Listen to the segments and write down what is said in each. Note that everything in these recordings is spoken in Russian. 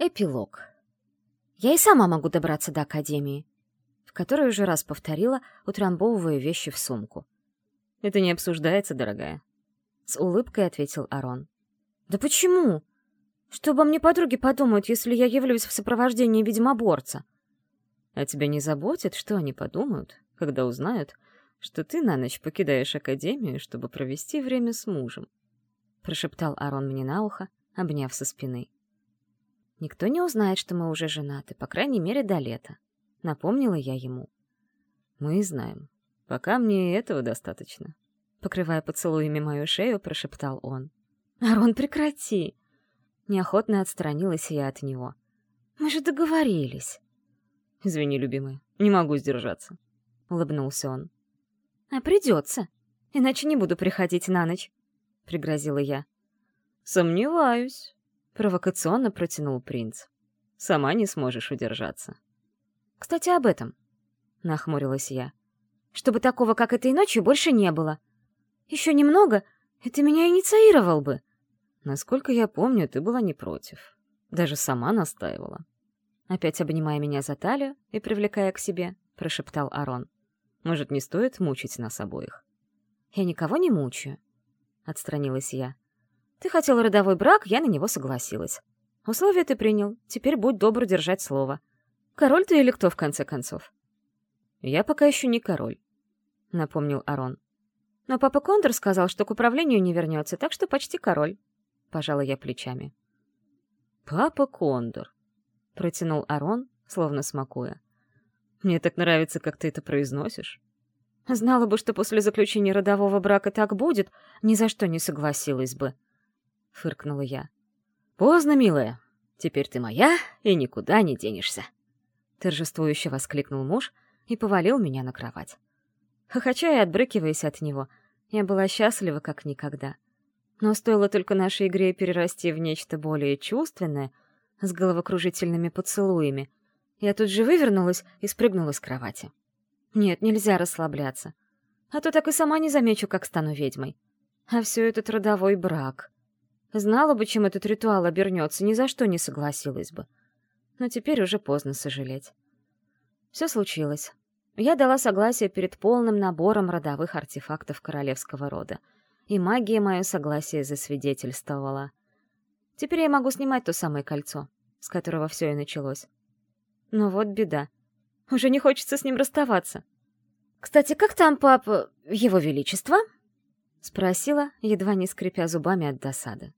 Эпилог. Я и сама могу добраться до Академии, в которой уже раз повторила, утрамбовывая вещи в сумку. «Это не обсуждается, дорогая», — с улыбкой ответил Арон. «Да почему? Что обо мне подруги подумают, если я явлюсь в сопровождении ведьмоборца?» «А тебя не заботит, что они подумают, когда узнают, что ты на ночь покидаешь Академию, чтобы провести время с мужем?» — прошептал Арон мне на ухо, обняв со спины. Никто не узнает, что мы уже женаты, по крайней мере, до лета. Напомнила я ему. Мы знаем. Пока мне этого достаточно. Покрывая поцелуями мою шею, прошептал он. «Арон, прекрати!» Неохотно отстранилась я от него. «Мы же договорились!» «Извини, любимая, не могу сдержаться», — улыбнулся он. «А придется, иначе не буду приходить на ночь», — пригрозила я. «Сомневаюсь», Провокационно протянул принц. «Сама не сможешь удержаться». «Кстати, об этом», — нахмурилась я. «Чтобы такого, как этой ночью, больше не было. Еще немного, и ты меня инициировал бы». «Насколько я помню, ты была не против. Даже сама настаивала». Опять обнимая меня за талию и привлекая к себе, прошептал Арон. «Может, не стоит мучить нас обоих?» «Я никого не мучаю», — отстранилась я. Ты хотел родовой брак, я на него согласилась. Условия ты принял, теперь будь добр держать слово. Король ты или кто, в конце концов? Я пока еще не король, — напомнил Арон. Но папа Кондор сказал, что к управлению не вернется, так что почти король. Пожала я плечами. «Папа Кондор», — протянул Арон, словно смакуя. «Мне так нравится, как ты это произносишь». Знала бы, что после заключения родового брака так будет, ни за что не согласилась бы. — фыркнула я. «Поздно, милая. Теперь ты моя и никуда не денешься!» Торжествующе воскликнул муж и повалил меня на кровать. Хохоча и отбрыкиваясь от него, я была счастлива как никогда. Но стоило только нашей игре перерасти в нечто более чувственное, с головокружительными поцелуями, я тут же вывернулась и спрыгнула с кровати. Нет, нельзя расслабляться. А то так и сама не замечу, как стану ведьмой. А все этот родовой брак. Знала бы, чем этот ритуал обернется, ни за что не согласилась бы. Но теперь уже поздно сожалеть. Все случилось. Я дала согласие перед полным набором родовых артефактов королевского рода. И магия мое согласие засвидетельствовала. Теперь я могу снимать то самое кольцо, с которого все и началось. Но вот беда. Уже не хочется с ним расставаться. «Кстати, как там папа... Его Величество?» — спросила, едва не скрипя зубами от досады.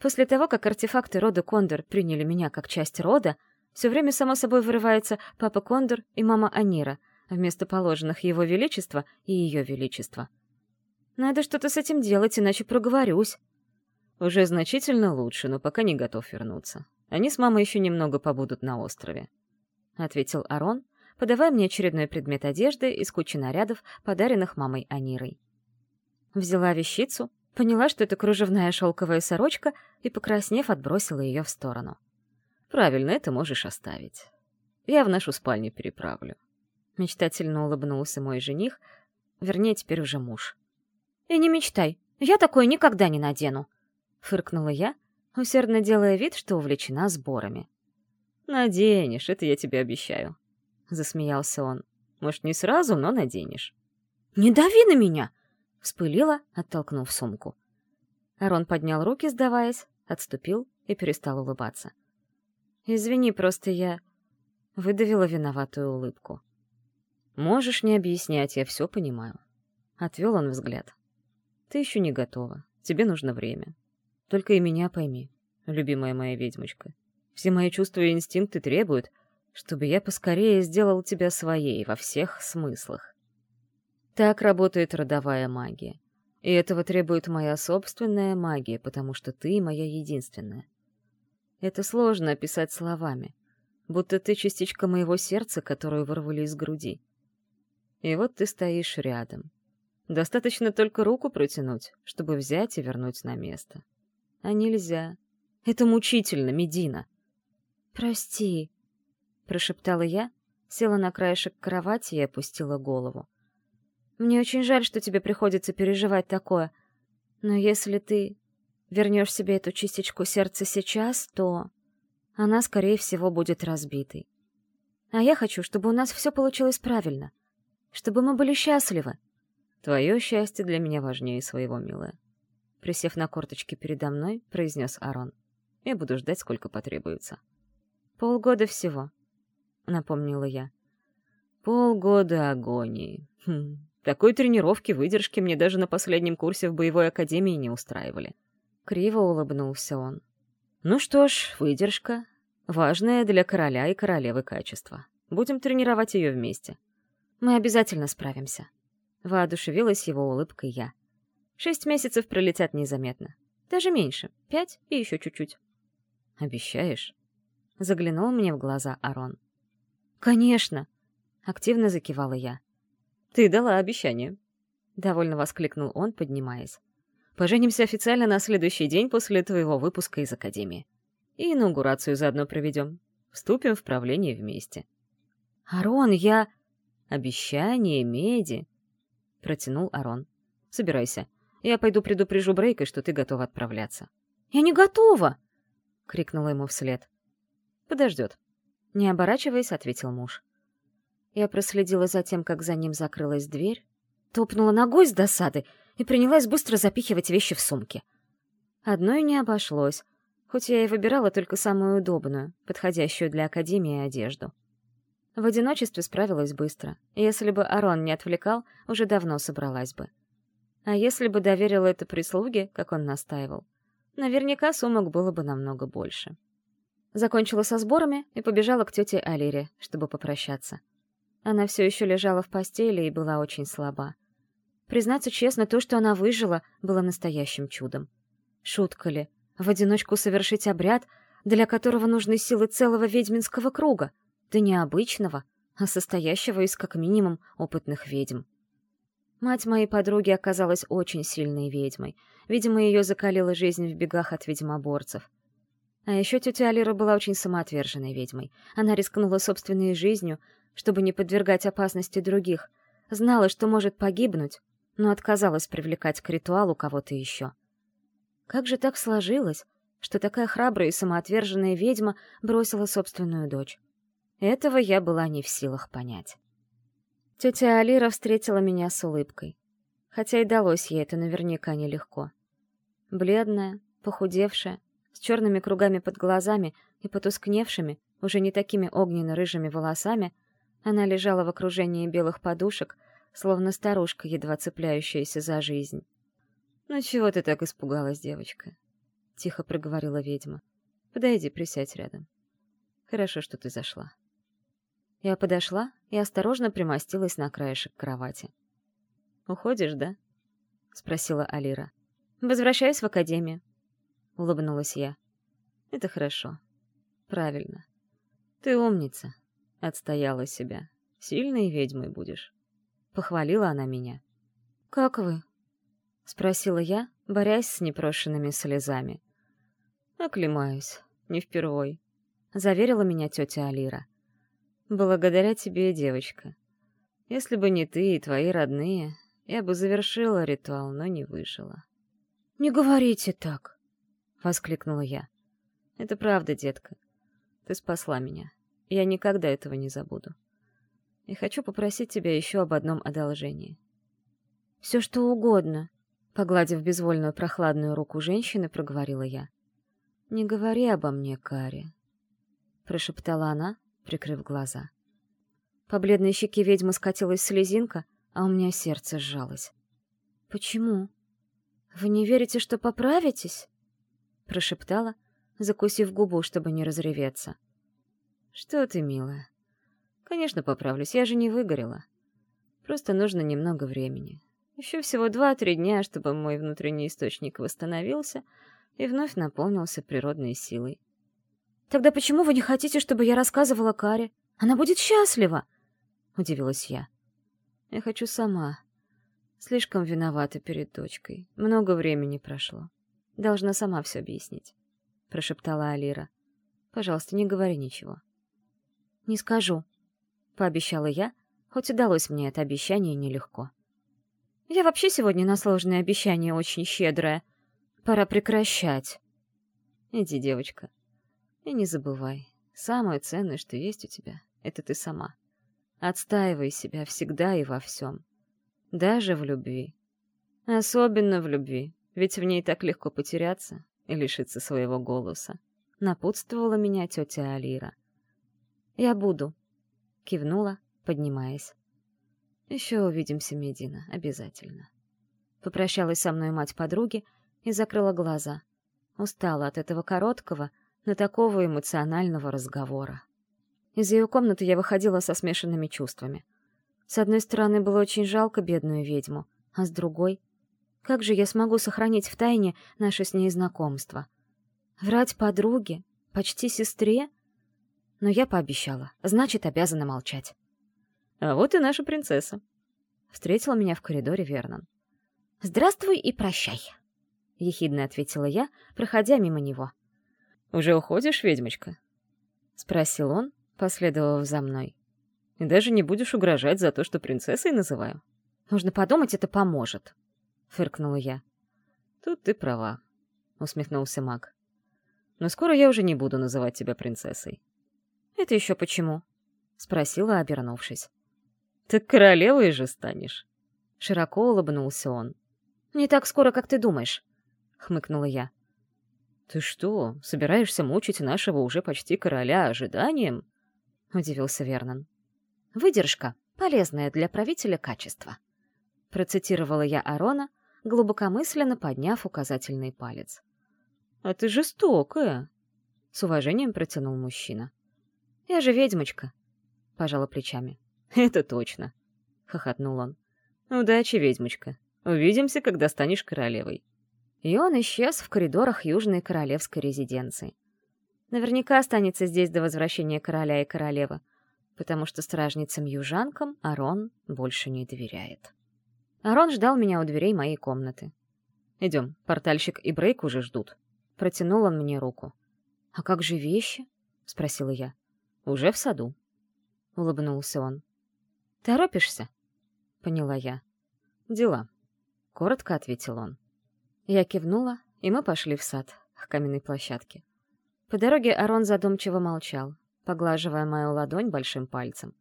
После того, как артефакты рода Кондор приняли меня как часть рода, все время само собой вырывается папа Кондор и мама Анира, вместо положенных его величества и ее величества. Надо что-то с этим делать, иначе проговорюсь. Уже значительно лучше, но пока не готов вернуться. Они с мамой еще немного побудут на острове. — ответил Арон, подавая мне очередной предмет одежды из кучи нарядов, подаренных мамой Анирой. Взяла вещицу, Поняла, что это кружевная шелковая сорочка, и, покраснев, отбросила ее в сторону. «Правильно, это можешь оставить. Я в нашу спальню переправлю». Мечтательно улыбнулся мой жених, вернее, теперь уже муж. «И не мечтай, я такое никогда не надену!» — фыркнула я, усердно делая вид, что увлечена сборами. «Наденешь, это я тебе обещаю», — засмеялся он. «Может, не сразу, но наденешь». «Не дави на меня!» Вспылила, оттолкнув сумку. Арон поднял руки, сдаваясь, отступил и перестал улыбаться. «Извини, просто я...» Выдавила виноватую улыбку. «Можешь не объяснять, я все понимаю». Отвел он взгляд. «Ты еще не готова. Тебе нужно время. Только и меня пойми, любимая моя ведьмочка. Все мои чувства и инстинкты требуют, чтобы я поскорее сделал тебя своей во всех смыслах. Так работает родовая магия. И этого требует моя собственная магия, потому что ты моя единственная. Это сложно описать словами, будто ты частичка моего сердца, которую вырвали из груди. И вот ты стоишь рядом. Достаточно только руку протянуть, чтобы взять и вернуть на место. А нельзя. Это мучительно, Медина. «Прости», — прошептала я, села на краешек кровати и опустила голову. Мне очень жаль, что тебе приходится переживать такое. Но если ты вернешь себе эту частичку сердца сейчас, то... она, скорее всего, будет разбитой. А я хочу, чтобы у нас все получилось правильно. Чтобы мы были счастливы. Твое счастье для меня важнее своего, милая. Присев на корточки передо мной, произнес Арон. Я буду ждать, сколько потребуется. Полгода всего, напомнила я. Полгода агонии. Хм. Такой тренировки, выдержки мне даже на последнем курсе в боевой академии не устраивали. Криво улыбнулся он. Ну что ж, выдержка. Важное для короля и королевы качество. Будем тренировать ее вместе. Мы обязательно справимся. Воодушевилась его улыбкой я. Шесть месяцев пролетят незаметно. Даже меньше. Пять и еще чуть-чуть. Обещаешь? Заглянул мне в глаза Арон. Конечно! Активно закивала я. Ты дала обещание. Довольно воскликнул он, поднимаясь. Поженимся официально на следующий день после твоего выпуска из Академии. И инаугурацию заодно проведем. Вступим в правление вместе. Арон, я... Обещание, Меди. Протянул Арон. Собирайся. Я пойду предупрежу Брейка, что ты готова отправляться. Я не готова! Крикнула ему вслед. Подождет. Не оборачиваясь, ответил муж. Я проследила за тем, как за ним закрылась дверь, топнула ногой с досады и принялась быстро запихивать вещи в сумки. Одной не обошлось, хоть я и выбирала только самую удобную, подходящую для академии одежду. В одиночестве справилась быстро. Если бы Арон не отвлекал, уже давно собралась бы. А если бы доверила это прислуге, как он настаивал, наверняка сумок было бы намного больше. Закончила со сборами и побежала к тете Алире, чтобы попрощаться. Она все еще лежала в постели и была очень слаба. Признаться честно, то, что она выжила, было настоящим чудом. Шутка ли, в одиночку совершить обряд, для которого нужны силы целого ведьминского круга, да не обычного, а состоящего из как минимум опытных ведьм. Мать моей подруги оказалась очень сильной ведьмой. Видимо, ее закалила жизнь в бегах от ведьмоборцев. А еще тетя Алира была очень самоотверженной ведьмой. Она рискнула собственной жизнью, чтобы не подвергать опасности других. Знала, что может погибнуть, но отказалась привлекать к ритуалу кого-то еще. Как же так сложилось, что такая храбрая и самоотверженная ведьма бросила собственную дочь? Этого я была не в силах понять. Тетя Алира встретила меня с улыбкой. Хотя и далось ей это наверняка нелегко. Бледная, похудевшая, с черными кругами под глазами и потускневшими, уже не такими огненно-рыжими волосами, она лежала в окружении белых подушек, словно старушка, едва цепляющаяся за жизнь. «Ну чего ты так испугалась, девочка?» — тихо проговорила ведьма. «Подойди, присядь рядом. Хорошо, что ты зашла». Я подошла и осторожно примостилась на краешек кровати. «Уходишь, да?» — спросила Алира. «Возвращаюсь в академию», — улыбнулась я. «Это хорошо. Правильно. Ты умница. Отстояла себя. Сильной ведьмой будешь. — похвалила она меня. «Как вы?» — спросила я, борясь с непрошенными слезами. «Оклемаюсь. Не впервой», — заверила меня тетя Алира. «Благодаря тебе, девочка. Если бы не ты и твои родные, я бы завершила ритуал, но не выжила». «Не говорите так!» — воскликнула я. «Это правда, детка. Ты спасла меня. Я никогда этого не забуду и хочу попросить тебя еще об одном одолжении. «Все что угодно», — погладив безвольную прохладную руку женщины, проговорила я. «Не говори обо мне, Кари», — прошептала она, прикрыв глаза. По бледной щеке ведьмы скатилась слезинка, а у меня сердце сжалось. «Почему? Вы не верите, что поправитесь?» — прошептала, закусив губу, чтобы не разреветься. «Что ты, милая? Конечно, поправлюсь, я же не выгорела. Просто нужно немного времени. Еще всего два-три дня, чтобы мой внутренний источник восстановился и вновь наполнился природной силой. «Тогда почему вы не хотите, чтобы я рассказывала Каре? Она будет счастлива!» — удивилась я. «Я хочу сама. Слишком виновата перед дочкой. Много времени прошло. Должна сама все объяснить», — прошептала Алира. «Пожалуйста, не говори ничего». «Не скажу», пообещала я, хоть и далось мне это обещание нелегко. Я вообще сегодня на сложные обещания очень щедрая. Пора прекращать. Иди, девочка. И не забывай, самое ценное, что есть у тебя, — это ты сама. Отстаивай себя всегда и во всем. Даже в любви. Особенно в любви, ведь в ней так легко потеряться и лишиться своего голоса. Напутствовала меня тетя Алира. «Я буду», — кивнула, поднимаясь. «Еще увидимся, Медина, обязательно». Попрощалась со мной мать подруги и закрыла глаза. Устала от этого короткого, но такого эмоционального разговора. Из ее комнаты я выходила со смешанными чувствами. С одной стороны, было очень жалко бедную ведьму, а с другой — как же я смогу сохранить в тайне наше с ней знакомство? Врать подруге? Почти сестре? Но я пообещала, значит, обязана молчать. «А вот и наша принцесса», — встретила меня в коридоре Вернон. «Здравствуй и прощай», — ехидно ответила я, проходя мимо него. «Уже уходишь, ведьмочка?» — спросил он, последовав за мной. «И даже не будешь угрожать за то, что принцессой называю?» «Можно подумать, это поможет», — фыркнула я. «Тут ты права», — усмехнулся маг. «Но скоро я уже не буду называть тебя принцессой». «Это еще почему?» — спросила, обернувшись. «Так королевой же станешь!» Широко улыбнулся он. «Не так скоро, как ты думаешь», — хмыкнула я. «Ты что, собираешься мучить нашего уже почти короля ожиданием?» — удивился Вернон. «Выдержка — полезное для правителя качество», — процитировала я Арона, глубокомысленно подняв указательный палец. «А ты жестокая!» — с уважением протянул мужчина. «Я же ведьмочка», — пожала плечами. «Это точно», — хохотнул он. «Удачи, ведьмочка. Увидимся, когда станешь королевой». И он исчез в коридорах Южной королевской резиденции. Наверняка останется здесь до возвращения короля и королевы, потому что стражницам-южанкам Арон больше не доверяет. Арон ждал меня у дверей моей комнаты. «Идем, портальщик и Брейк уже ждут». Протянул он мне руку. «А как же вещи?» — спросила я. «Уже в саду», — улыбнулся он. «Торопишься?» — поняла я. «Дела», — коротко ответил он. Я кивнула, и мы пошли в сад, к каменной площадке. По дороге Арон задумчиво молчал, поглаживая мою ладонь большим пальцем.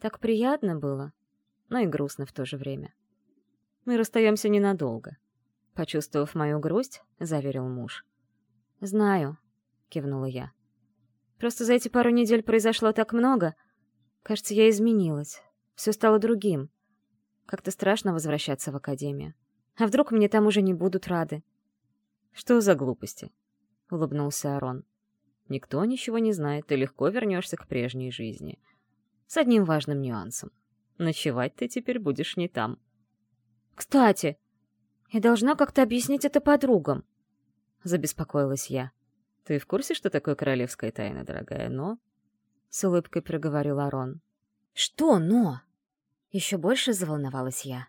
Так приятно было, но и грустно в то же время. «Мы расстаемся ненадолго», — почувствовав мою грусть, заверил муж. «Знаю», — кивнула я. «Просто за эти пару недель произошло так много. Кажется, я изменилась. Все стало другим. Как-то страшно возвращаться в академию. А вдруг мне там уже не будут рады?» «Что за глупости?» — улыбнулся Арон. Никто ничего не знает, ты легко вернешься к прежней жизни. С одним важным нюансом. Ночевать ты теперь будешь не там. «Кстати, я должна как-то объяснить это подругам», — забеспокоилась я. «Ты в курсе, что такое королевская тайна, дорогая, но...» — с улыбкой проговорил Арон. «Что «но»?» Еще больше заволновалась я.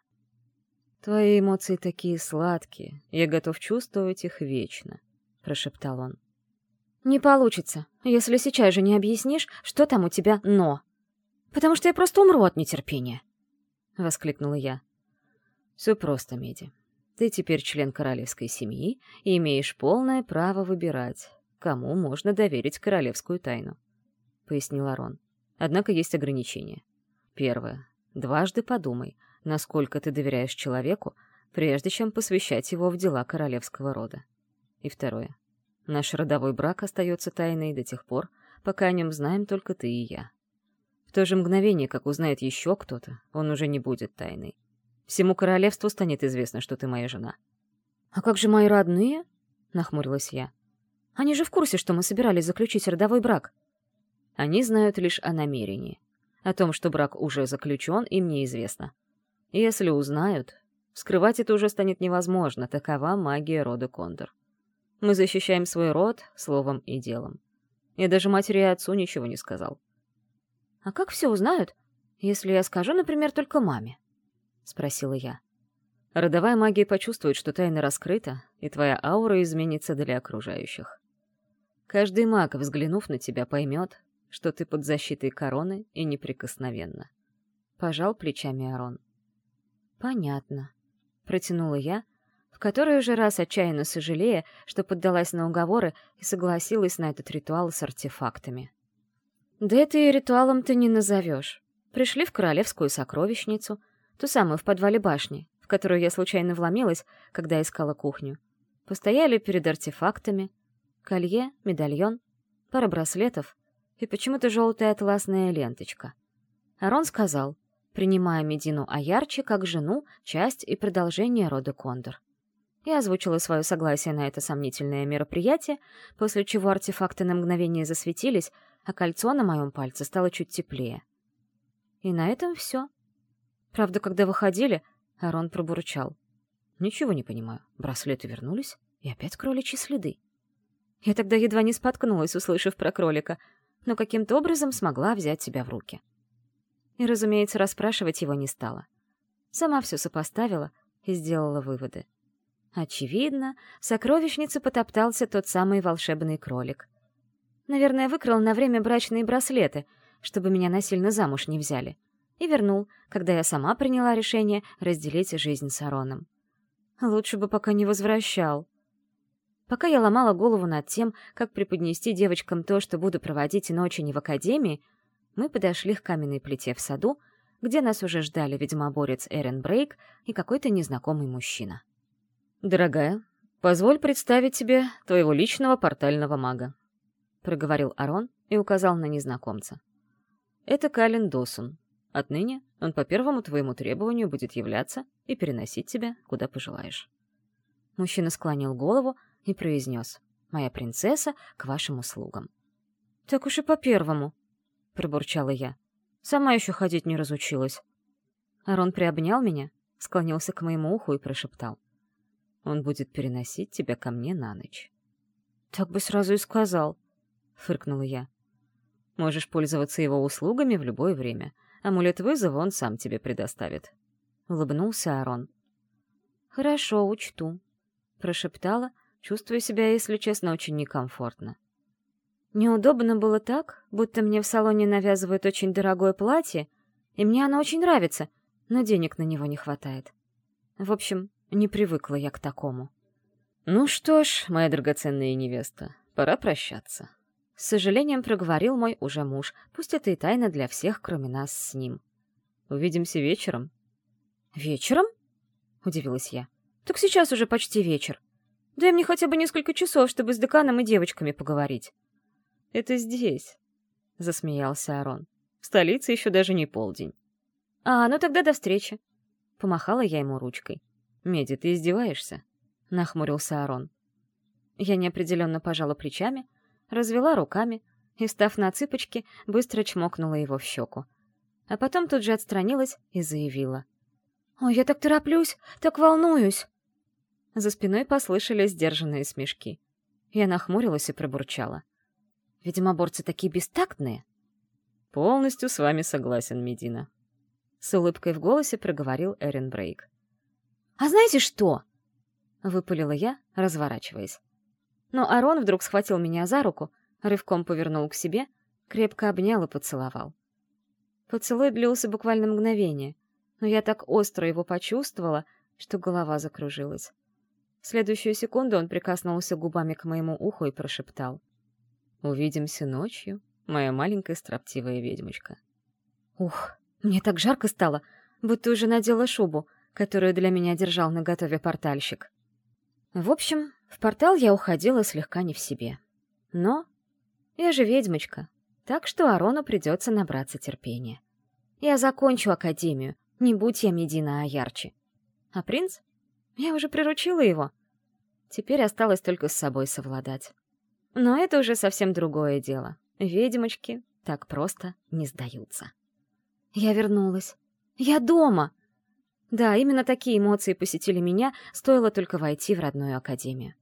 «Твои эмоции такие сладкие, я готов чувствовать их вечно», — прошептал он. «Не получится, если сейчас же не объяснишь, что там у тебя «но». Потому что я просто умру от нетерпения!» — воскликнула я. «Все просто, Меди. Ты теперь член королевской семьи и имеешь полное право выбирать, кому можно доверить королевскую тайну», — пояснил Арон. «Однако есть ограничения. Первое. Дважды подумай, насколько ты доверяешь человеку, прежде чем посвящать его в дела королевского рода. И второе. Наш родовой брак остается тайной до тех пор, пока о нем знаем только ты и я. В то же мгновение, как узнает еще кто-то, он уже не будет тайной. Всему королевству станет известно, что ты моя жена. «А как же мои родные?» — нахмурилась я. «Они же в курсе, что мы собирались заключить родовой брак». Они знают лишь о намерении. О том, что брак уже заключен, им неизвестно. Если узнают, скрывать это уже станет невозможно, такова магия рода Кондор. Мы защищаем свой род словом и делом. Я даже матери и отцу ничего не сказал. — А как все узнают, если я скажу, например, только маме? — спросила я. Родовая магия почувствует, что тайна раскрыта, и твоя аура изменится для окружающих. Каждый маг, взглянув на тебя, поймет, что ты под защитой короны и неприкосновенна. Пожал плечами Арон. «Понятно», — протянула я, в который уже раз отчаянно сожалея, что поддалась на уговоры и согласилась на этот ритуал с артефактами. Да это и ритуалом-то не назовешь. Пришли в королевскую сокровищницу, ту самую в подвале башни, которую я случайно вломилась, когда искала кухню. Постояли перед артефактами. Колье, медальон, пара браслетов и почему-то желтая атласная ленточка. Арон сказал, принимая Медину Аярчи как жену, часть и продолжение рода Кондор. Я озвучила свое согласие на это сомнительное мероприятие, после чего артефакты на мгновение засветились, а кольцо на моем пальце стало чуть теплее. И на этом все. Правда, когда выходили, Арон пробурчал. Ничего не понимаю. Браслеты вернулись, и опять кроличьи следы. Я тогда едва не споткнулась, услышав про кролика, но каким-то образом смогла взять себя в руки. И, разумеется, расспрашивать его не стала. Сама все сопоставила и сделала выводы. Очевидно, в сокровищнице потоптался тот самый волшебный кролик. Наверное, выкрал на время брачные браслеты, чтобы меня насильно замуж не взяли, и вернул, когда я сама приняла решение разделить жизнь с Ароном. Лучше бы пока не возвращал. Пока я ломала голову над тем, как преподнести девочкам то, что буду проводить ночи не в академии, мы подошли к каменной плите в саду, где нас уже ждали ведьмоборец Эрен Брейк и какой-то незнакомый мужчина. «Дорогая, позволь представить тебе твоего личного портального мага», — проговорил Арон и указал на незнакомца. «Это Калин Досун. Отныне он по первому твоему требованию будет являться и переносить тебя, куда пожелаешь». Мужчина склонил голову и произнес. «Моя принцесса к вашим услугам». «Так уж и по первому», — пробурчала я. «Сама еще ходить не разучилась». Арон приобнял меня, склонился к моему уху и прошептал. Он будет переносить тебя ко мне на ночь. Так бы сразу и сказал, фыркнула я. Можешь пользоваться его услугами в любое время. Амулет вызова он сам тебе предоставит. Улыбнулся Арон. Хорошо, учту, прошептала, чувствуя себя, если честно, очень некомфортно. Неудобно было так, будто мне в салоне навязывают очень дорогое платье, и мне оно очень нравится, но денег на него не хватает. В общем, не привыкла я к такому. «Ну что ж, моя драгоценная невеста, пора прощаться». С сожалением проговорил мой уже муж, пусть это и тайна для всех, кроме нас с ним. «Увидимся вечером». «Вечером?» — удивилась я. «Так сейчас уже почти вечер. Дай мне хотя бы несколько часов, чтобы с деканом и девочками поговорить». «Это здесь», — засмеялся Арон. «В столице еще даже не полдень». «А, ну тогда до встречи». Помахала я ему ручкой. «Меди, ты издеваешься?» — нахмурился Арон. Я неопределенно пожала плечами, развела руками и, став на цыпочки, быстро чмокнула его в щеку. А потом тут же отстранилась и заявила. «Ой, я так тороплюсь, так волнуюсь!» За спиной послышались сдержанные смешки. Я нахмурилась и пробурчала. «Видимо, борцы такие бестактные!» «Полностью с вами согласен, Медина», — с улыбкой в голосе проговорил Эрин Брейк. «А знаете что?» — выпалила я, разворачиваясь. Но Арон вдруг схватил меня за руку, рывком повернул к себе, крепко обнял и поцеловал. Поцелуй длился буквально мгновение, но я так остро его почувствовала, что голова закружилась. В следующую секунду он прикоснулся губами к моему уху и прошептал. «Увидимся ночью, моя маленькая строптивая ведьмочка». Ух, мне так жарко стало, будто уже надела шубу — которую для меня держал наготове портальщик. В общем, в портал я уходила слегка не в себе. Но я же ведьмочка, так что Арону придется набраться терпения. Я закончу академию, не будь я Медина, а ярче. А принц? Я уже приручила его. Теперь осталось только с собой совладать. Но это уже совсем другое дело. Ведьмочки так просто не сдаются. Я вернулась. Я дома! Да, именно такие эмоции посетили меня, стоило только войти в родную академию.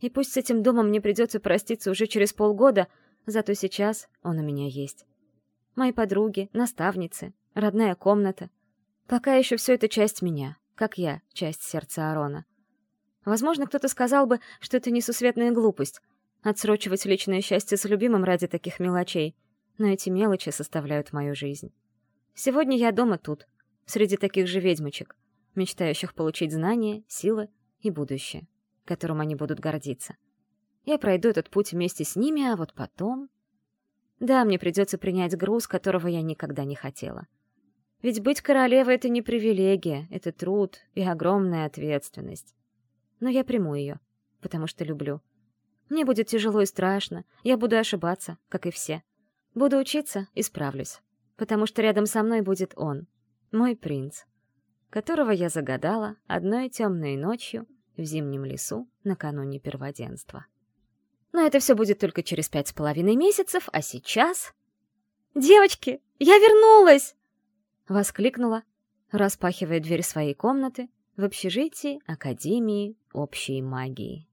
И пусть с этим домом мне придется проститься уже через полгода, зато сейчас он у меня есть. Мои подруги, наставницы, родная комната. Пока еще все это часть меня, как я, часть сердца Арона. Возможно, кто-то сказал бы, что это несусветная глупость — отсрочивать личное счастье с любимым ради таких мелочей, но эти мелочи составляют мою жизнь. Сегодня я дома тут — среди таких же ведьмочек, мечтающих получить знания, силы и будущее, которым они будут гордиться. Я пройду этот путь вместе с ними, а вот потом... Да, мне придется принять груз, которого я никогда не хотела. Ведь быть королевой — это не привилегия, это труд и огромная ответственность. Но я приму ее, потому что люблю. Мне будет тяжело и страшно, я буду ошибаться, как и все. Буду учиться и справлюсь, потому что рядом со мной будет он, мой принц, которого я загадала одной темной ночью в зимнем лесу накануне перводенства. Но это все будет только через пять с половиной месяцев, а сейчас... «Девочки, я вернулась!» — воскликнула, распахивая дверь своей комнаты в общежитии Академии общей магии.